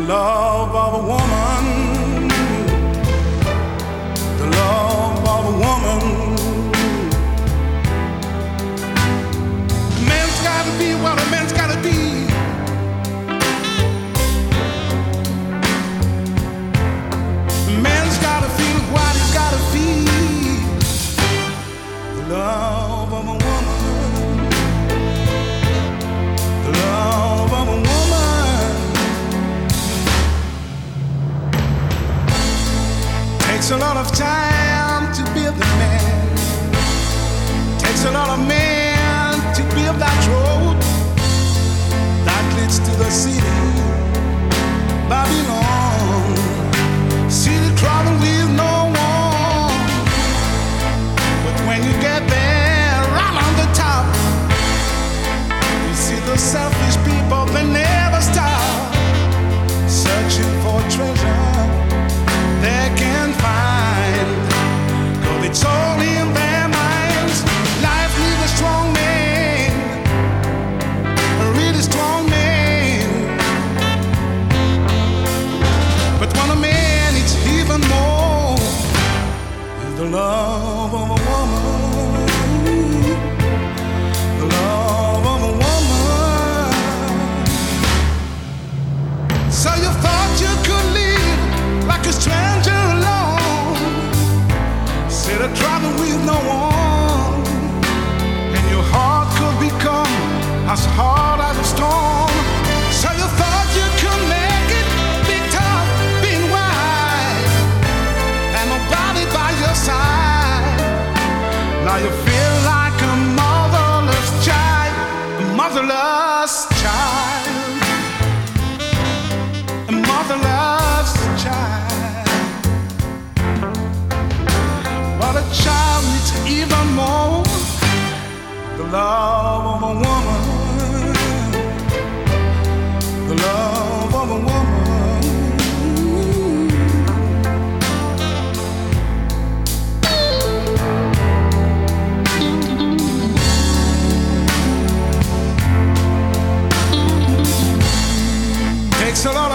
love of a woman, the love of a woman. A man's gotta be what a man's gotta be. A man's gotta feel what he's gotta feel. The love of time to build a man. Takes a lot of men to build that road that leads to the city, Babylon. City crowded with no one. But when you get there, no one, and your heart could become as hard as a stone. So you thought you could make it, be tough, being wise, and nobody by your side. Now you feel like a motherless child, a motherless even more the love of a woman, the love of a woman. Takes a lot.